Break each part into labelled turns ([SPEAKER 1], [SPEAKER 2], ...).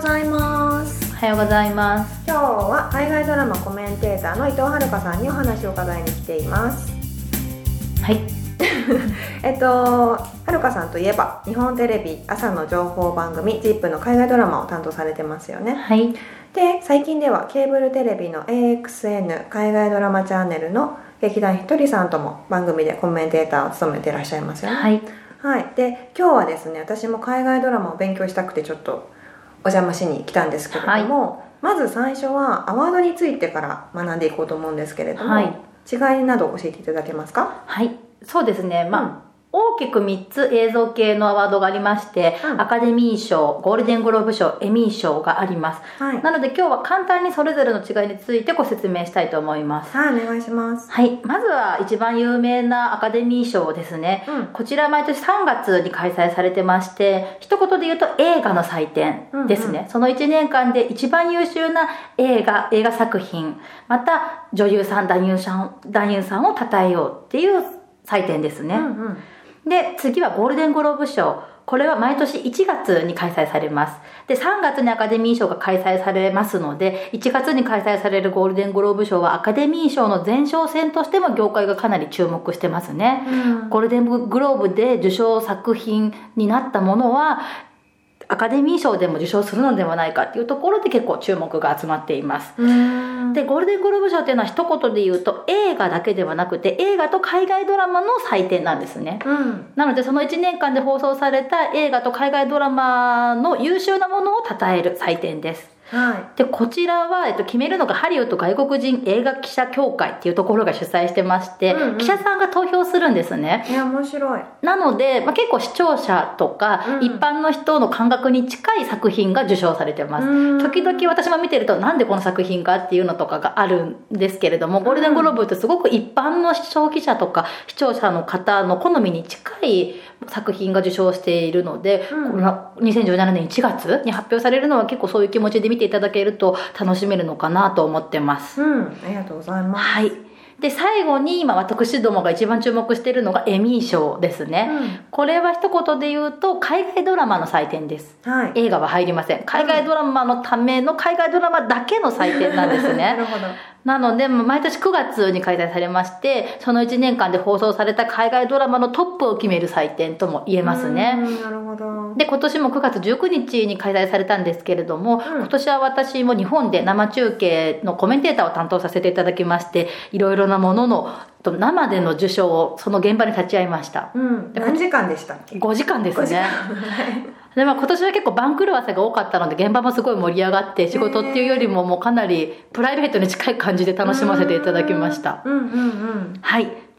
[SPEAKER 1] ございます。
[SPEAKER 2] おはようございます。
[SPEAKER 1] 今日は海外ドラマコメンテーターの伊藤遥さんにお話を伺いに来ています。
[SPEAKER 2] はい。
[SPEAKER 1] えっと遥さんといえば日本テレビ朝の情報番組 ZIP の海外ドラマを担当されてますよね。
[SPEAKER 2] はい。
[SPEAKER 1] で最近ではケーブルテレビの AXN 海外ドラマチャンネルの劇団ひとりさんとも番組でコメンテーターを務めていらっしゃいますよね。
[SPEAKER 2] はい。
[SPEAKER 1] はい、で今日はですね私も海外ドラマを勉強したくてちょっとお邪魔しに来たんですけれども、まず最初はアワードについてから学んでいこうと思うんですけれども、
[SPEAKER 2] はい。
[SPEAKER 1] 違いなど教えていただけますか？
[SPEAKER 2] はい。そうですね。まあ、大きく3つ映像系のアワードがありまして、
[SPEAKER 1] うん。
[SPEAKER 2] アカデミー賞ゴールデングローブ賞エミー賞があります。
[SPEAKER 1] はい、
[SPEAKER 2] なので今日は簡単にそれぞれの違いについてご説明したいと思います。
[SPEAKER 1] はい、お願いします。
[SPEAKER 2] はい。まずは一番有名なアカデミー賞ですね。
[SPEAKER 1] うん。
[SPEAKER 2] こちら毎年3月に開催されてまして一言で言うと映画の祭典ですね、
[SPEAKER 1] うん
[SPEAKER 2] その1年間で一番優秀な映画映画作品また女優さん男優さん男優さんを称えようっていう祭典ですね、
[SPEAKER 1] うんうん
[SPEAKER 2] で次はゴールデングローブ賞。これは毎年1月に開催されます。で3月にアカデミー賞が開催されますので1月に開催されるゴールデングローブ賞はアカデミー賞の前哨戦としても業界がかなり注目してますね、
[SPEAKER 1] うん。
[SPEAKER 2] ゴールデングローブで受賞作品になったものはアカデミー賞でも受賞するのではないかっていうところで結構注目が集まっています。
[SPEAKER 1] うん
[SPEAKER 2] でゴールデングローブ賞っていうのは一言で言うと映画だけではなくて映画と海外ドラマの祭典なんですね。
[SPEAKER 1] うん。
[SPEAKER 2] なのでその1年間で放送された映画と海外ドラマの優秀なものを称える祭典です
[SPEAKER 1] は
[SPEAKER 2] でこちらは、えっと、決めるのがハリウッド外国人映画記者協会っていうところが主催してまして、
[SPEAKER 1] うんうん。
[SPEAKER 2] 記者さんが投票するんですね。
[SPEAKER 1] いいや面白い。
[SPEAKER 2] なので、まあ、結構視聴者とか、
[SPEAKER 1] うん
[SPEAKER 2] 一般の人の感覚に近い作品が受賞されてます、
[SPEAKER 1] うん。
[SPEAKER 2] 時々私も見てるとなんでこの作品かっていうのとかがあるんですけれども、ゴールデングローブってすごく一般の消費者とか視聴者の方の好みに近い作品が受賞しているので、
[SPEAKER 1] うん。
[SPEAKER 2] この2017年1月に発表されるのは結構そういう気持ちで見ていただけると楽しめるのかなと思ってます。
[SPEAKER 1] うんありがとうございます
[SPEAKER 2] はい。で、最後に今私どもが一番注目しているのがエミー賞ですね。これは一言で言うと海外ドラマの祭典です。
[SPEAKER 1] うんはい
[SPEAKER 2] 映画は入りません。海外ドラマのための海外ドラマだけの祭典なんです
[SPEAKER 1] な
[SPEAKER 2] ね。
[SPEAKER 1] るほど
[SPEAKER 2] なので、まあ毎年9月に開催されまして、その1年間で放送された海外ドラマのトップを決める祭典とも言えますね。
[SPEAKER 1] うんなるほど
[SPEAKER 2] で、今年も9月19日に開催されたんですけれども、
[SPEAKER 1] うん
[SPEAKER 2] 今年は私も日本で生中継のコメンテーターを担当させていただきまして、いろいろなものの、と生での受賞を、その現場に立ち会いました。
[SPEAKER 1] うん。何時間でしたっけ
[SPEAKER 2] ？5時間です
[SPEAKER 1] 5時間。
[SPEAKER 2] ね。でまあ、今年は結構番狂わせが多かったので現場もすごい盛り上がって仕事っていうよりももうかなりプライベートに近い感じで楽しませていただきました。
[SPEAKER 1] うんうんうん。
[SPEAKER 2] はい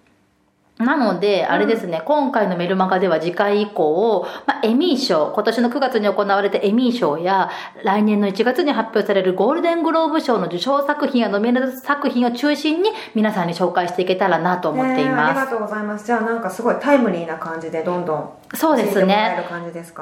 [SPEAKER 2] なので、あれですね、今回のメルマガでは次回以降、まあ、エミー賞、今年の9月に行われたエミー賞や、来年の1月に発表されるゴールデングローブ賞の受賞作品やノミネート作品を中心に皆さんに紹介していけたらなと思ってい
[SPEAKER 1] ねえあり
[SPEAKER 2] ます。
[SPEAKER 1] がとうございます。じゃあなんかすごいタイムリーな感じでどんどん
[SPEAKER 2] そうですね。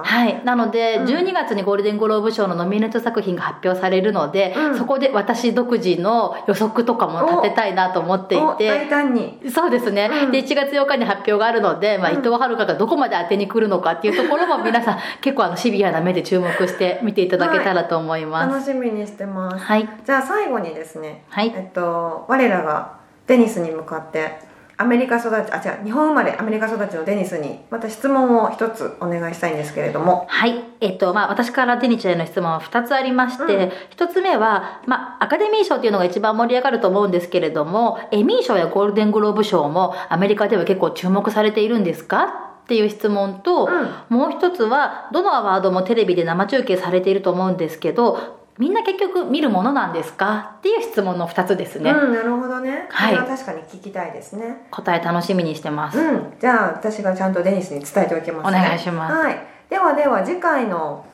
[SPEAKER 2] はい。なので、
[SPEAKER 1] うん。
[SPEAKER 2] 12月にゴールデングローブ賞のノミネート作品が発表されるので、
[SPEAKER 1] うん。
[SPEAKER 2] そこで私独自の予測とかも立てたいなと思ってい
[SPEAKER 1] お
[SPEAKER 2] て、
[SPEAKER 1] 大胆に。
[SPEAKER 2] そうですね、
[SPEAKER 1] うん。
[SPEAKER 2] で1月8日に発表があるので、まあ、
[SPEAKER 1] うん。
[SPEAKER 2] 伊藤遥がどこまで当てに来るのかっていうところも皆さん結構あのシビアな目で注目して見ていただけたらと思います。
[SPEAKER 1] 楽しみにしてます。
[SPEAKER 2] はい、
[SPEAKER 1] じゃあ最後にですね
[SPEAKER 2] はい。
[SPEAKER 1] えっと我らがデニスに向かってアメリカ育ちあ違う日本生まれアメリカ育ちのデニスにまた質問を一つお願いしたいんですけれども。
[SPEAKER 2] はい。えっと、まあ、私からデニちゃんへの質問は2つありまして、
[SPEAKER 1] うん
[SPEAKER 2] 1つ目は、まあ、アカデミー賞っていうのが一番盛り上がると思うんですけれども、エミー賞やゴールデングローブ賞もアメリカでは結構注目されているんですか？っていう質問と、
[SPEAKER 1] うん。
[SPEAKER 2] もう一つは、どのアワードもテレビで生中継されていると思うんですけど、みんな結局見るものなんですか？っていう質問の2つですね。
[SPEAKER 1] うんなるほどね。
[SPEAKER 2] はい。
[SPEAKER 1] 確かに聞きたいですね。
[SPEAKER 2] 答え楽しみにしてます。
[SPEAKER 1] うん。じゃあ私がちゃんとデニスに伝えておきますね。
[SPEAKER 2] お願いします。
[SPEAKER 1] はい。ではでは次回の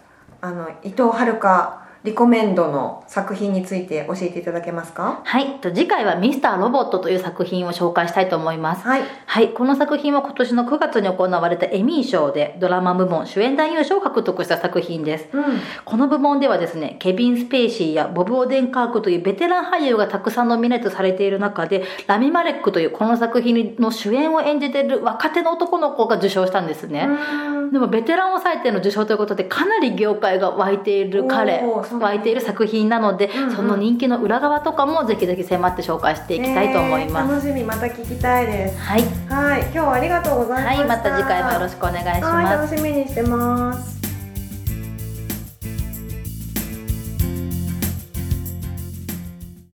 [SPEAKER 1] あの伊藤遥リコメンドの作品について教えていただけますか？
[SPEAKER 2] はい。と次回はミスターロボットという作品を紹介したいと思います。
[SPEAKER 1] はい
[SPEAKER 2] はい。この作品は今年の9月に行われたエミー賞でドラマ部門主演男優賞を獲得した作品です。
[SPEAKER 1] うん
[SPEAKER 2] この部門ではですね、ケビン・スペイシーやボブ・オデンカークというベテラン俳優がたくさんノミネートされている中で、ラミ・マレックというこの作品の主演を演じている若手の男の子が受賞したんですね。でもベテランを抑えての受賞ということでかなり業界が湧いている彼湧いている作品なので、
[SPEAKER 1] うんうん。
[SPEAKER 2] その人気の裏側とかもぜひぜひ迫って紹介していきたいと思います、
[SPEAKER 1] えー楽しみまた聞きたいです。
[SPEAKER 2] はい、
[SPEAKER 1] はい今日はありがとうございました。
[SPEAKER 2] はい、また次回もよろしくお願いします、
[SPEAKER 1] はい楽しみにしてます